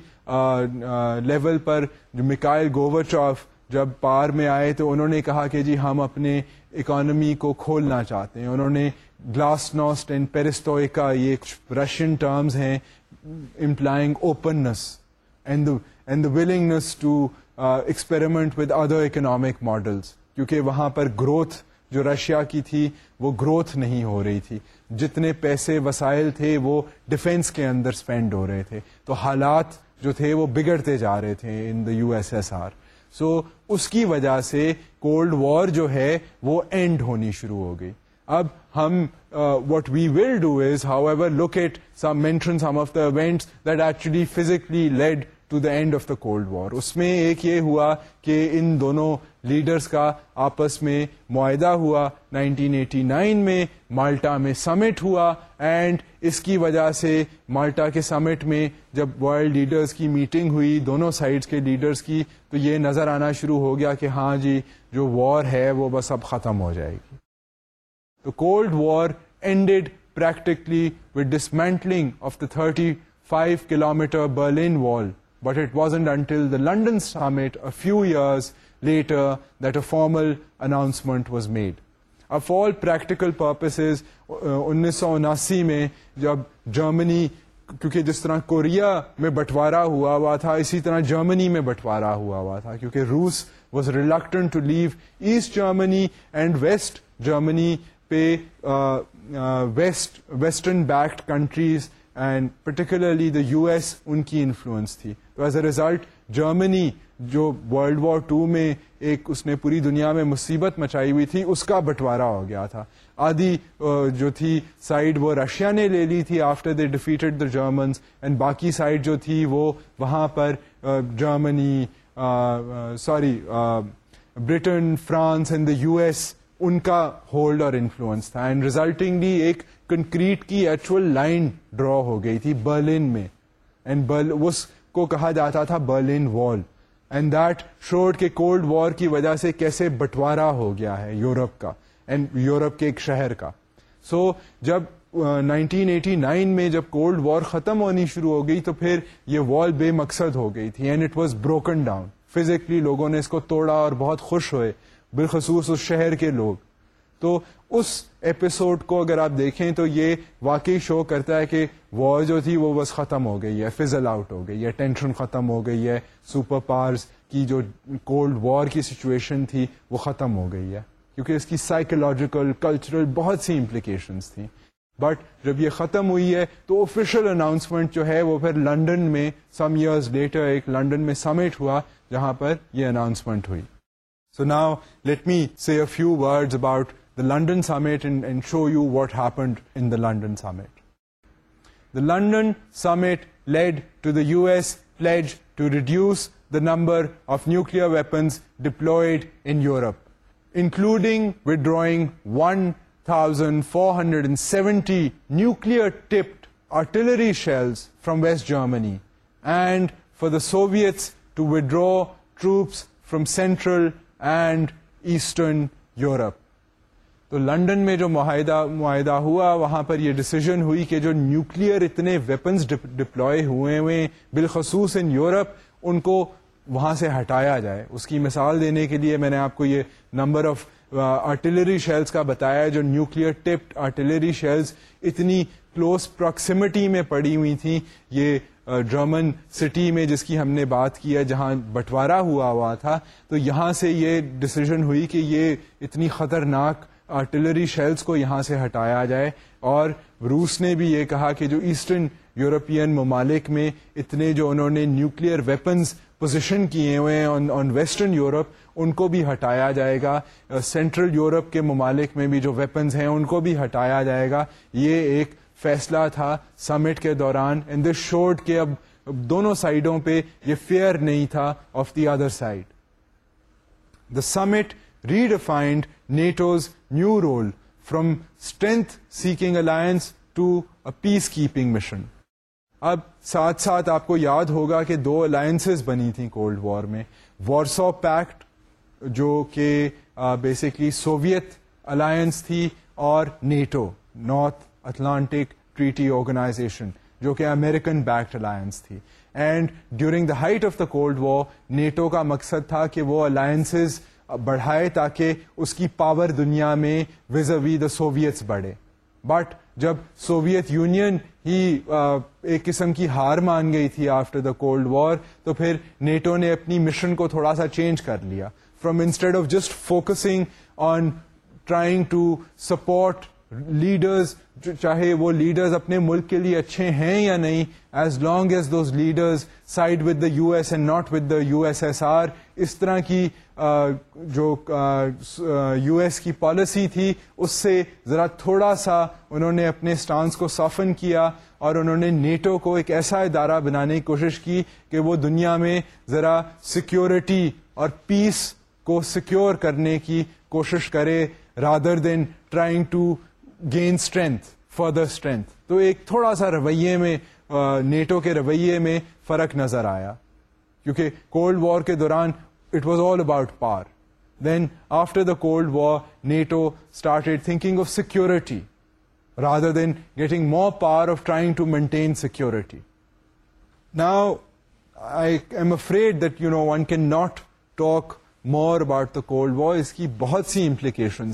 لیول پر جو مکائل گوورچاف جب پار میں آئے تو انہوں نے کہا کہ جی ہم اپنے اکانومی کو کھولنا چاہتے ہیں انہوں نے گلاس ناسٹ اینڈ پیرسٹوئکا یہ رشین ٹرمز ہیں employing openness and and the willingness to experiment with other economic models کیونکہ وہاں پر گروتھ جو رشیا کی تھی وہ گروتھ نہیں ہو رہی تھی جتنے پیسے وسائل تھے وہ ڈیفینس کے اندر اسپینڈ ہو رہے تھے تو حالات جو تھے وہ بگڑتے جا رہے تھے in the U S S R so اس کی وجہ سے کولڈ وار جو ہے وہ اینڈ ہونی شروع ہو گئی اب ہم what we will do is however locate some mention some of the events that actually physically led to the end of the cold war اس میں ایک یہ ہوا کہ ان دونوں لیڈرز کا آپس میں معاہدہ ہوا 1989 میں مالٹا میں سمٹ ہوا اینڈ اس کی وجہ سے مالٹا کے سمٹ میں جب ورلڈ لیڈرز کی میٹنگ ہوئی دونوں سائڈز کے لیڈرز کی تو یہ نظر آنا شروع ہو گیا کہ ہاں جی جو وار ہے وہ بس اب ختم ہو جائے گی تو cold war ended practically with dismantling of the thirty five kilometre Berlin wall but it was and until the London few year later formal announcement made ایکٹیکل انیس سو انسی میں جب جرمنی کیونکہ جس طرح کوریا میں بٹوارا ہوا ہوا تھا اسی طرح جرمنی میں بٹوارا ہوا ہوا تھا کیونکہ روس was reluctant to leave East Germany and West Germany پہ west western backed countries and particularly the U S ان کی انفلوئنس تھی تو ایز اے ریزلٹ جرمنی جو ورلڈ وار ٹو میں ایک اس نے پوری دنیا میں مصیبت مچائی ہوئی تھی اس کا بٹوارا ہو گیا تھا آدھی جو تھی سائڈ وہ رشیا نے لے لی تھی after they defeated the Germans and باقی سائڈ جو تھی وہ وہاں پر Germany sorry Britain France and the U S ان کا ہولڈ اور انفلوئنس تھا اینڈ ریزلٹنگلی ایک کنکریٹ کی ایکچوئل لائن ڈرا ہو گئی تھی برلن میں اینڈ اینڈ اس کو کہا جاتا تھا برلن وال دیٹ شوڈ کے کولڈ وار کی وجہ سے کیسے بٹوارا ہو گیا ہے یورپ کا اینڈ یورپ کے ایک شہر کا سو جب نائنٹین ایٹی نائن میں جب کولڈ وار ختم ہونی شروع ہو گئی تو پھر یہ وال بے مقصد ہو گئی تھی and it was broken down physically لوگوں نے اس کو توڑا اور بہت خوش ہوئے بالخصوص اس شہر کے لوگ تو اس ایپیسوڈ کو اگر آپ دیکھیں تو یہ واقعی شو کرتا ہے کہ وار جو تھی وہ بس ختم ہو گئی ہے فزل آؤٹ ہو گئی ہے ٹینشن ختم ہو گئی ہے سپر پاورز کی جو کولڈ وار کی سچویشن تھی وہ ختم ہو گئی ہے کیونکہ اس کی سائیکولوجیکل کلچرل بہت سی امپلیکیشنس تھیں بٹ جب یہ ختم ہوئی ہے تو آفیشیل اناؤنسمنٹ جو ہے وہ پھر لنڈن میں سم ایئرز لیٹر ایک لنڈن میں سمٹ ہوا جہاں پر یہ اناؤنسمنٹ ہوئی so now let me see a few words about the London summit and show you what happened in the London summit. The London summit led to the US pledge to reduce the number of nuclear weapons deployed in Europe, including withdrawing 1,470 nuclear-tipped artillery shells from West Germany, and for the Soviets to withdraw troops from Central and Eastern Europe. تو London میں جو معاہدہ معاہدہ ہوا وہاں پر یہ decision ہوئی کہ جو نیوکل اتنے ویپنز ڈپلوائے ہوئے ہوئے بالخصوص ان یورپ ان کو وہاں سے ہٹایا جائے اس کی مثال دینے کے لیے میں نے آپ کو یہ نمبر آف آرٹلری شیلز کا بتایا جو نیوکلیر ٹپڈ آرٹلری شیلز اتنی کلوز پراکسیمٹی میں پڑی ہوئی تھیں یہ جرمن سٹی میں جس کی ہم نے بات کی ہے جہاں بٹوارا ہوا ہوا تھا تو یہاں سے یہ ڈسیزن ہوئی کہ یہ اتنی خطرناک آرٹلری شیلس کو یہاں سے ہٹایا جائے اور روس نے بھی یہ کہا کہ جو ایسٹرن یورپین ممالک میں اتنے جو انہوں نے نیوکلیر ویپنز پوزیشن کیے ہوئے ہیں آن ویسٹرن یورپ ان کو بھی ہٹایا جائے گا سینٹرل uh, یورپ کے ممالک میں بھی جو ویپنز ہیں ان کو بھی ہٹایا جائے گا یہ ایک فیصلہ تھا سمٹ کے دوران اینڈ دس شوڈ کے اب دونوں سائڈوں پہ یہ فیئر نہیں تھا of the other side the summit redefined NATO's new role from strength seeking alliance to peacekeeping mission اب ساتھ ساتھ آپ کو یاد ہوگا کہ دو الائنسز بنی تھیں کولڈ وار میں وارس آف پیکٹ جو کہ بیسکلی سوویت الائنس تھی اور NATO North Atlantic Treaty Organisation جو کہ امیریکن بیکڈ الائنس تھی and during the height of the cold war NATO کا مقصد تھا کہ وہ الائنسز بڑھائے تاکہ اس کی پاور دنیا میں دا سوویتس بڑھے بٹ جب سوویت یونین ہی ایک قسم کی ہار مان گئی تھی آفٹر دا کولڈ وار تو پھر نیٹو نے اپنی مشن کو تھوڑا سا چینج کر لیا from instead of just focusing on trying to support leaders چاہے وہ لیڈرز اپنے ملک کے لیے اچھے ہیں یا نہیں as long as those leaders side with the US and not with the USSR اس طرح کی جو یو ایس کی پالیسی تھی اس سے ذرا تھوڑا سا انہوں نے اپنے اسٹانس کو سافن کیا اور انہوں نے نیٹو کو ایک ایسا ادارہ بنانے کی کوشش کی کہ وہ دنیا میں ذرا سیکیورٹی اور پیس کو سیکیور کرنے کی کوشش کرے rather than trying to gain strength further strength تو ایک تھوڑا سا رویے میں نیٹو کے رویے میں فرق نظر آیا کیونکہ کولڈ وار کے دوران was all about power then after the cold war NATO of security rather than getting more power to maintain security not you know one can not talk more about the cold war اس کی بہت سی implication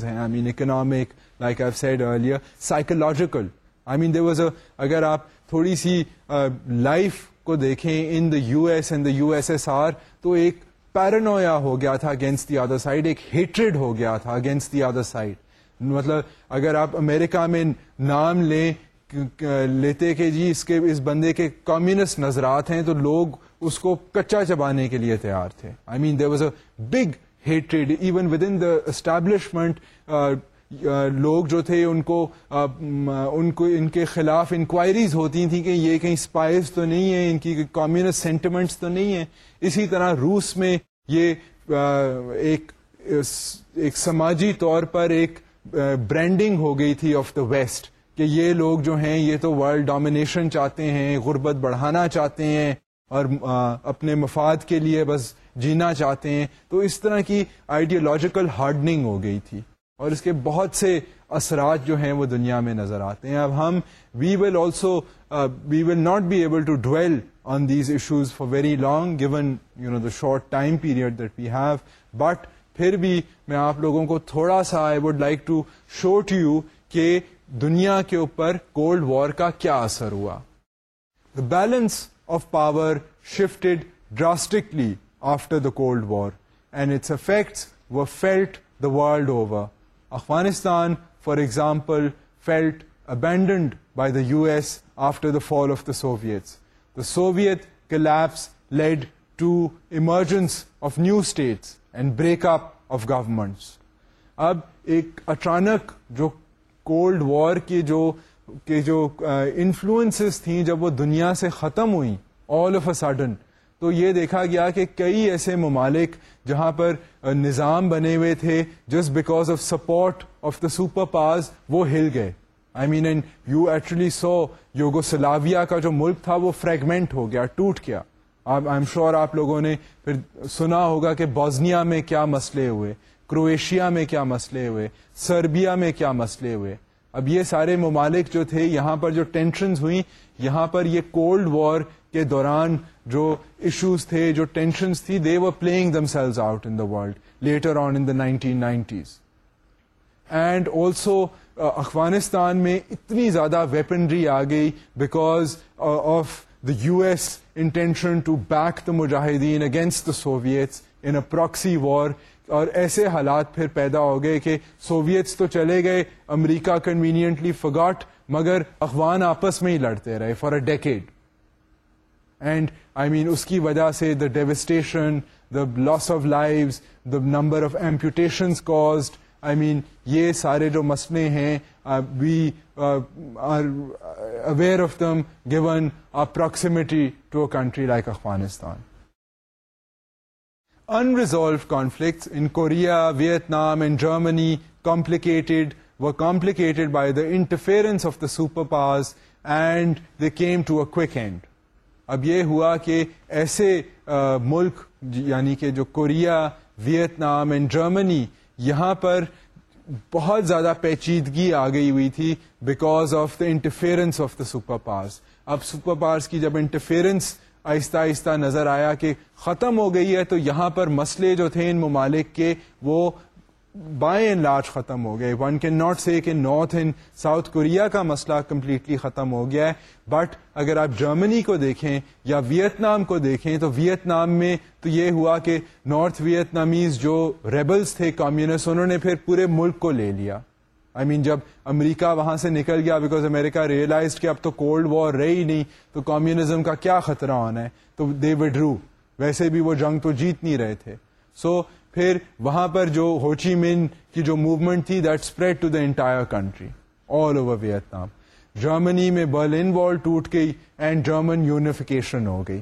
economic like psychological اگر آپ تھوڑی سی life کو دیکھیں in the U S and the USSR تو ایک پیرانویا ہو گیا تھا اگینسٹ دی ادر سائڈ ایک ہیٹریڈ ہو گیا تھا اگینسٹ دی ادر سائڈ مطلب اگر آپ امریکہ میں نام لیں لیتے کہ جی اس کے اس بندے کے کمیونسٹ نظرات ہیں تو لوگ اس کو کچا چبانے کے لیے تیار تھے I mean there was a big hatred even within the establishment لوگ جو تھے ان کو ان کو ان کے خلاف انکوائریز ہوتی تھیں کہ یہ کہیں اسپائز تو نہیں ہیں ان کی کمیونسٹ سینٹیمنٹس تو نہیں ہیں اسی طرح روس میں یہ ایک ایک سماجی طور پر ایک برانڈنگ ہو گئی تھی آف دا ویسٹ کہ یہ لوگ جو ہیں یہ تو ورلڈ ڈومینیشن چاہتے ہیں غربت بڑھانا چاہتے ہیں اور اپنے مفاد کے لیے بس جینا چاہتے ہیں تو اس طرح کی آئیڈیالوجیکل ہارڈنگ ہو گئی تھی اور اس کے بہت سے اثرات جو ہیں وہ دنیا میں نظر آتے ہیں اب ہم we will also we will not be able to dwell on these issues for very long given you know the short time period that we have but پھر بھی میں آپ لوگوں کو تھوڑا سا I would like to show to you کہ دنیا کے اوپر کولڈ وار کا کیا اثر ہوا the balance of power shifted drastically after the cold war and its effects were felt the world over Afghanistan for example felt abandoned by the U S after the fall of the Soviets the Soviet collapse led to emergence of new states and break up of governments اب ایک اچانک جو cold war کی جو کہ جو influencers تھیں جب وہ دنیا سے ختم ہوئیں آل آف اے سڈن تو یہ دیکھا گیا کہ کئی ایسے ممالک جہاں پر نظام بنے ہوئے تھے just because of support of the superpowers وہ ہل گئے I mean and you actually saw Yugoslavia کا جو ملک تھا وہ فریگمنٹ ہو گیا ٹوٹ گیا آئی ایم شیور آپ لوگوں نے پھر سنا ہوگا کہ بوزنیا میں کیا مسئلے ہوئے کرویشیا میں کیا مسئلے ہوئے سربیا میں کیا مسئلے ہوئے اب یہ سارے ممالک جو تھے یہاں پر جو ٹینشنز ہوئی یہاں پر یہ کولڈ وار کے دوران جو ایشوز تھے جو تھی they were playing themselves out in the world later on in nineteen nineties and also Afghanistan میں اتنی زیادہ ویپنری آ گئی because of the U S intention to back the mujahideen against the Soviets in a proxy war اور ایسے حالات پھر پیدا ہو گئے کہ سوویتس تو چلے گئے امریکہ کنوینئنٹلی فگاٹ مگر افغان آپس میں ہی لڑتے رہے for a decade and I mean اس کی وجہ سے the devastation the loss of life the number of amputations caused I mean یہ سارے جو مسئلے ہیں we are aware of them given proximity to a country like Afghanistan unresolved conflicts in Korea, Vietnam and Germany complicated, were complicated by the interference of the superpowers and they came to a quick end. اب یہ ہوا کہ ایسے ملک یعنی کہ جو Korea Vietnam and Germany یہاں پر بہت زیادہ پیچیدگی آ گئی ہوئی تھی because of the interference of the super powers اب سپر پارس کی جب انٹرفیئرنس آہستہ آہستہ نظر آیا کہ ختم ہو گئی ہے تو یہاں پر مسئلے جو تھے ان ممالک کے وہ بائیں لارج ختم ہو گئے ون کین ناٹ سے کہ نارتھ ان ساؤتھ کوریا کا مسئلہ کمپلیٹلی ختم ہو گیا ہے بٹ اگر آپ جرمنی کو دیکھیں یا ویت کو دیکھیں تو ویت میں تو یہ ہوا کہ نارتھ ویتنامیز جو ریبلس تھے کمیونسٹ انہوں نے پھر پورے ملک کو لے لیا آئی I مین mean, جب امریکہ وہاں سے نکل گیا بیکاز امریکہ ریئلائز کہ اب تو کولڈ وار رہی نہیں تو کمیونزم کا کیا خطرہ ہونا ہے تو دے وڈرو ویسے بھی وہ جنگ تو جیت نہیں رہے تھے سو so, پھر وہاں پر جو ہوچی مین کی جو موومنٹ تھی that spread to the entire country all over Vietnam Germany میں برلن وال ٹوٹ گئی اینڈ جرمن یونیفیکیشن ہو گئی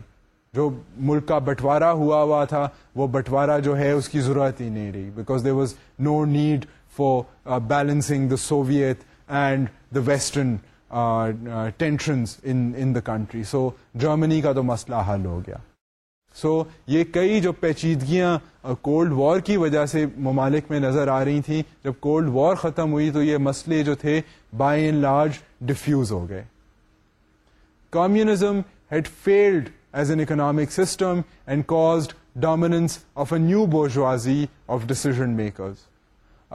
جو ملک کا بٹوارا ہوا ہوا تھا وہ بٹوارا جو ہے اس کی ضرورت ہی نہیں رہی because there was no need for balancing the Soviet and the western tensions in the country so Germany کا تو مسئلہ حل ہو گیا سو یہ کئی جو پیچیدگیاں کولڈ uh, وار کی وجہ سے ممالک میں نظر آ رہی تھیں جب کولڈ وار ختم ہوئی تو یہ مسئلے جو تھے بائی ان لارج ڈیفیوز ہو گئے communism had failed as an economic system and caused dominance of a new bourgeoisie of decision makers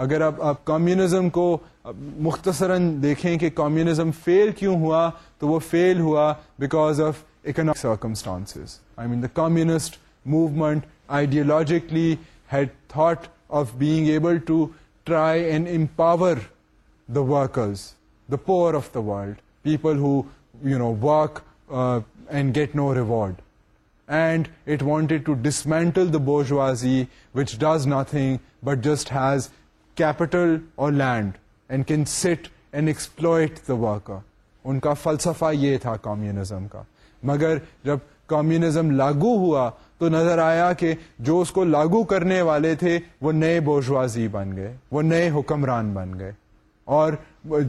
اگر آپ آپ کمیونزم کو uh, مختصراً دیکھیں کہ کمیونزم فیل کیوں ہوا تو وہ فیل ہوا because of economic circumstance I mean the communist movement ideologically of ably empower the workers the poor of the world people who'd no reward and it wanted to dismantle the bourgeoisie which does nothing but just has capital or land and can sit and exploit the worker ان کا فلسفہ یہ تھا کامزم کا مگر جب communism لاگو ہوا تو نظر آیا کہ جو اس کو لاگو کرنے والے تھے وہ نئے بوجوازی بن گئے وہ نئے حکمران بن گئے اور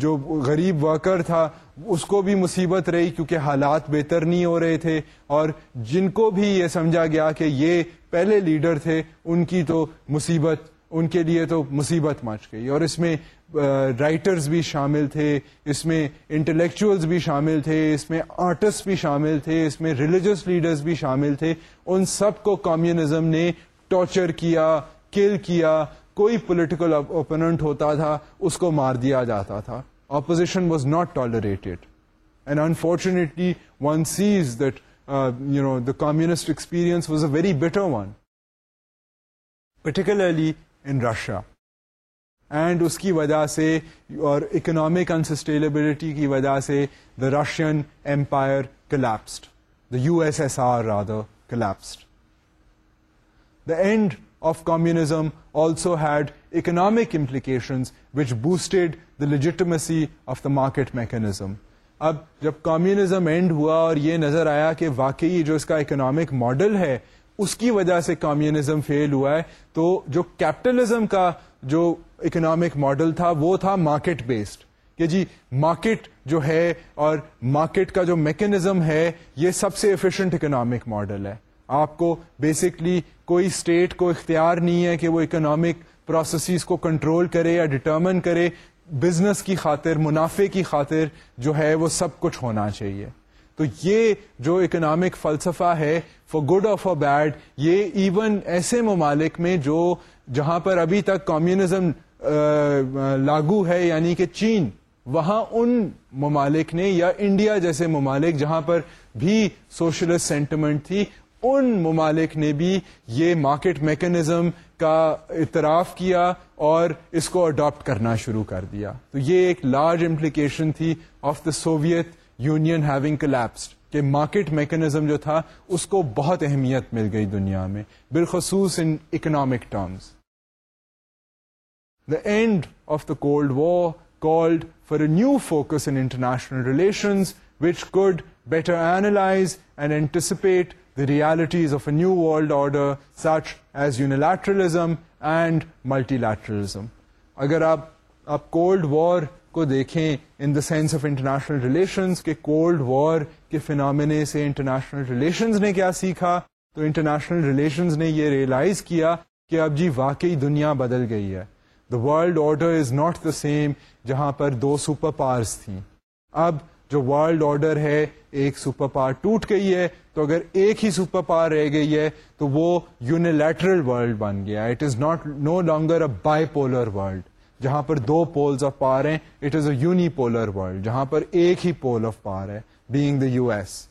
جو غریب ورکر تھا اس کو بھی مصیبت رہی کیونکہ حالات بہتر نہیں ہو رہے تھے اور جن کو بھی یہ سمجھا گیا کہ یہ پہلے لیڈر تھے ان کی تو مصیبت ان کے لیے تو مصیبت مچ گئی اور اس میں رائٹرز بھی شامل تھے اس میں انٹلیکچوئلس بھی شامل تھے اس میں آرٹسٹ بھی شامل تھے اس میں ریلیجس لیڈرز بھی شامل تھے ان سب کو کمیونزم نے ٹارچر کیا کل کیا کوئی پولیٹیکل اوپوننٹ ہوتا تھا اس کو مار دیا جاتا تھا opposition was not tolerated and unfortunately one sees that you know the communist experience was a very bitter one particularly in Russia and اس کی وجہ سے اور اکنامک انسسٹیلیبلٹی کی وجہ سے the Russian empire collapsed the U S S R collapsed the end of communism also had economic implications which boosted the legitimacy of the market mechanism اب جب communism and ہوا اور یہ نظر آیا کہ واقعی جو اس کا اکنامک ماڈل ہے اس کی وجہ سے کمیونزم فیل ہوا ہے تو جو کیپٹلزم کا جو اکنامک ماڈل تھا وہ تھا مارکیٹ بیسڈ کہ جی مارکیٹ جو ہے اور مارکیٹ کا جو میکنزم ہے یہ سب سے افیشئنٹ اکنامک ماڈل ہے آپ کو بیسکلی کوئی اسٹیٹ کو اختیار نہیں ہے کہ وہ اکنامک پروسیسز کو کنٹرول کرے یا ڈٹرمن کرے بزنس کی خاطر منافع کی خاطر جو ہے وہ سب کچھ ہونا چاہیے تو یہ جو اکنامک فلسفہ ہے فار گڈ اور فار بیڈ یہ ایون ایسے ممالک میں جو جہاں پر ابھی تک کمیونزم لاگو ہے یعنی کہ چین وہاں ان ممالک نے یا انڈیا جیسے ممالک جہاں پر بھی سوشلسٹ سینٹیمنٹ تھی ان ممالک نے بھی یہ مارکیٹ میکنزم کا اعتراف کیا اور اس کو اڈاپٹ کرنا شروع کر دیا تو یہ ایک لارج امپلیکیشن تھی of the Soviet Union having collapsed کہ مارکیٹ میکنزم جو تھا اس کو بہت اہمیت مل گئی دنیا میں بالخصوص in economic terms end of the cold war called for new focus international relations which could better analyse and anticipate the realities of a new world order such as unilateralism and multilateralism اگر آپ اب cold war کو دیکھیں in the sense of international relations کے cold war کے فنامے سے international relations نے کیا سیکھا تو انٹرنیشنل ریلیشنز نے یہ ریئلائز کیا کہ اب جی واقعی دنیا بدل گئی ہے world order is not the same جہاں پر دو سپر پارس تھیں اب جو ورلڈ آرڈر ہے ایک سپر پار ٹوٹ گئی ہے تو اگر ایک ہی سپر پار رہ گئی ہے تو وہ یونیلیٹرل ورلڈ بن گیا it is not no longer a bipolar world جہاں پر دو پولز آف پار ہیں it is a unipolar world جہاں پر ایک ہی پول آف پار ہے بینگ دا یو ایس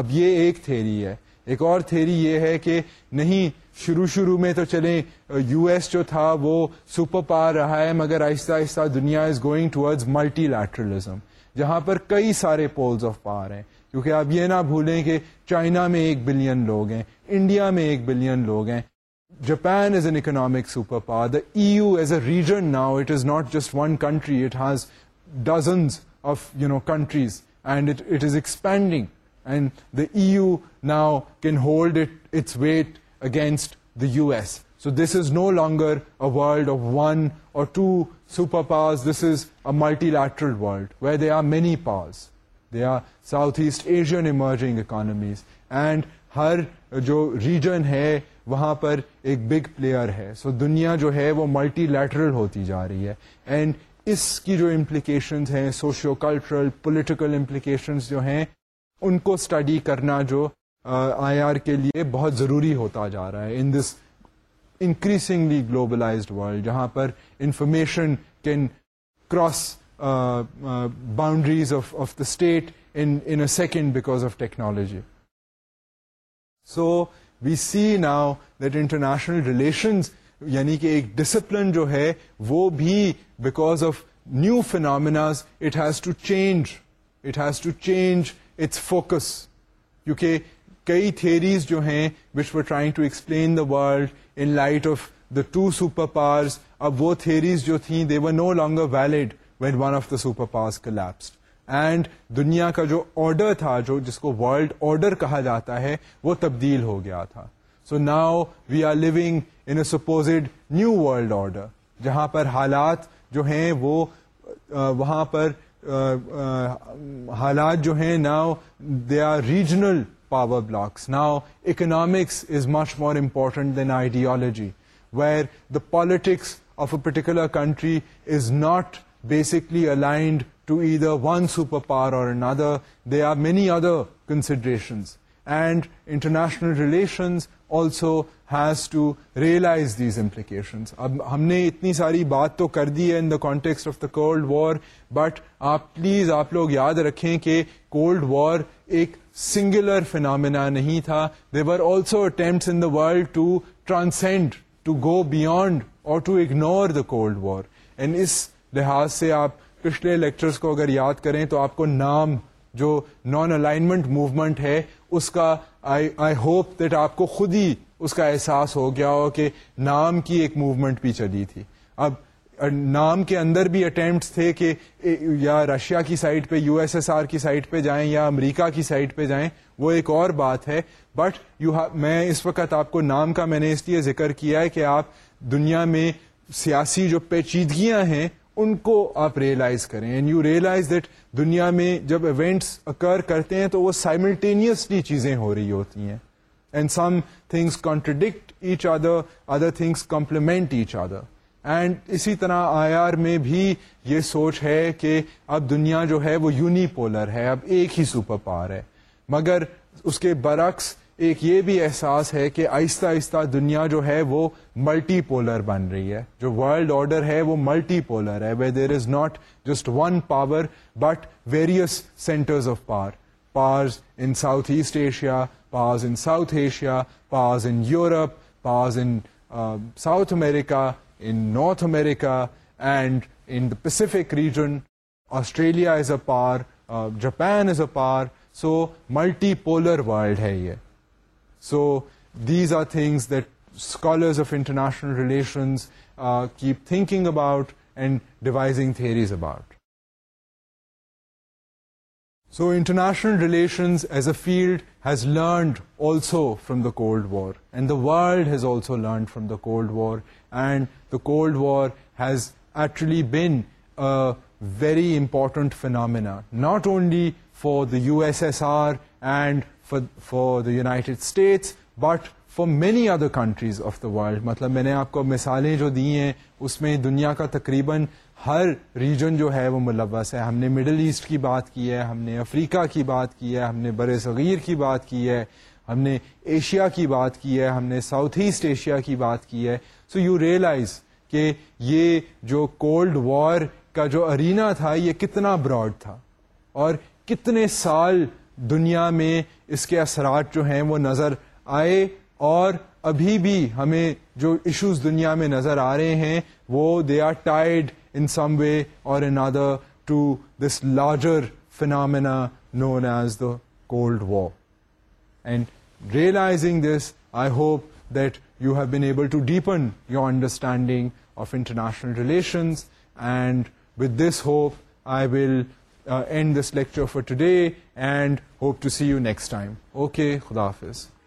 اب یہ ایک تھیری ہے ایک اور تھیری یہ ہے کہ نہیں شروع شروع میں تو چلیں یو ایس جو تھا وہ سپر پاور رہا ہے مگر آہستہ آہستہ دنیا is going towards multilateralism جہاں پر کئی سارے پولز آف پاور ہیں کیونکہ آپ یہ نہ بھولیں کہ چائنا میں ایک بلین لوگ ہیں انڈیا میں ایک بلین لوگ ہیں Japan is an economic superpower the E U as a region now it is not just one country it has dozens of you know countries and it is expanding and the E U now can hold it its weight against the S so this is no longer a world one or two super superpowers. This is a multilateral where there are many powers they are South East Asian emerging economies and ہر جو region ہے وہاں پر ایک big player ہے سو so دنیا جو ہے وہ ملٹی لیٹرل ہوتی جا رہی ہے اینڈ اس کی جو امپلیکیشنز ہیں سوشیو کلچرل پولیٹیکل امپلیکیشنز جو ہیں ان کو اسٹڈی کرنا جو آئی آر کے لیے بہت ضروری ہوتا جا رہا ہے in this increasingly globalised world جہاں پر information can cross boundaries of the state a second because of technology so we see now that international relations یعنی کہ ایک ڈسپلن جو ہے وہ بھی because of new phenomenas it has to change it has to change its focus کیونکہ کئی theories جو ہیں which were trying to explain the world in light of the two powers اب وہ تھیریز جو تھیں they were no longer valid when one of the super powers collapsed and دنیا کا جو آرڈر تھا جو جس کو ورلڈ آرڈر کہا جاتا ہے وہ تبدیل ہو گیا تھا so now we are living supposed new world order جہاں پر حالات جو ہیں وہ وہاں پر حالات جو ہیں now they are regional power blocks now economics is much more important than ideology where the politics of a particular country is not basically الا ونپر power they are many other considerations and international relations also has to realize these implications اب ہم نے اتنی ساری بات تو کر دی ہے in the context of the cold war but آپ پلیز آپ لوگ یاد رکھیں کہ کولڈ وار ایک سنگولر فینامنا نہیں تھا they were also in the world to transcend to go beyond or to ignore the cold war and اس لحاظ سے آپ پچھلے لیکچرز کو اگر یاد کریں تو آپ کو نام جو نان الائنمنٹ موومنٹ ہے اس کا آئی ہوپ دیٹ آپ کو خود ہی اس کا احساس ہو گیا ہو کہ نام کی ایک موومنٹ بھی چلی تھی اب نام کے اندر بھی اٹیمپٹس تھے کہ یا رشیا کی سائٹ پہ یو ایس ایس آر کی سائٹ پہ جائیں یا امریکہ کی سائٹ پہ جائیں وہ ایک اور بات ہے بٹ یو میں اس وقت آپ کو نام کا میں نے اس لیے ذکر کیا ہے کہ آپ دنیا میں سیاسی جو پیچیدگیاں ہیں ان کو آپ ریئلائز کریں اینڈ یو ریئلائز دیٹ دنیا میں جب ایونٹس اکر کرتے ہیں تو وہ سائملٹینیسلی چیزیں ہو رہی ہوتی ہیں and some things contradict each other other things complement each other and اسی طرح آئی آر میں بھی یہ سوچ ہے کہ اب دنیا جو ہے وہ یونی پولر ہے اب ایک ہی سپر پاور ہے مگر اس کے برعکس ایک یہ بھی احساس ہے کہ آہستہ آہستہ دنیا جو ہے وہ ملٹی پولر بن رہی ہے جو ورلڈ آرڈر ہے وہ ملٹی پولر ہے there is not just one power but various centres of power powers in south east Asia powers in South Asia powers in Europe powers in South America in North America, and in the Pacific region, Australia is a power, uh, Japan is a power, so multipolar world hai ye. So these are things that scholars of international relations uh, keep thinking about and devising theories about. So international relations as a field has learned also from the Cold War, and the world has also learned from the Cold War, and the cold war has actually been very important phenomena not only for the U S S R and for the United States but for many other countries of the world مطلب میں نے آپ کو مثالیں جو دی ہیں اس میں دنیا کا تقریباً ہر ریجن جو ہے وہ ملوث ہے ہم نے مڈل ایسٹ کی بات کی ہے ہم نے افریقہ کی بات کی ہے ہم نے بر صغیر کی بات کی ہے ہم نے ایشیا کی بات کی ہے ہم نے ساؤتھ ایسٹ ایشیا کی بات کی ہے سو یو ریئلائز کہ یہ جو کولڈ وار کا جو ارینا تھا یہ کتنا براڈ تھا اور کتنے سال دنیا میں اس کے اثرات جو ہیں وہ نظر آئے اور ابھی بھی ہمیں جو ایشوز دنیا میں نظر آ رہے ہیں وہ they are tied in some way or in other to this larger phenomena known as the cold war and realizing this I hope that you have been able to deepen your understanding of international relations and with this hope I will end this lecture and hope to see you next time okay خدا حافظ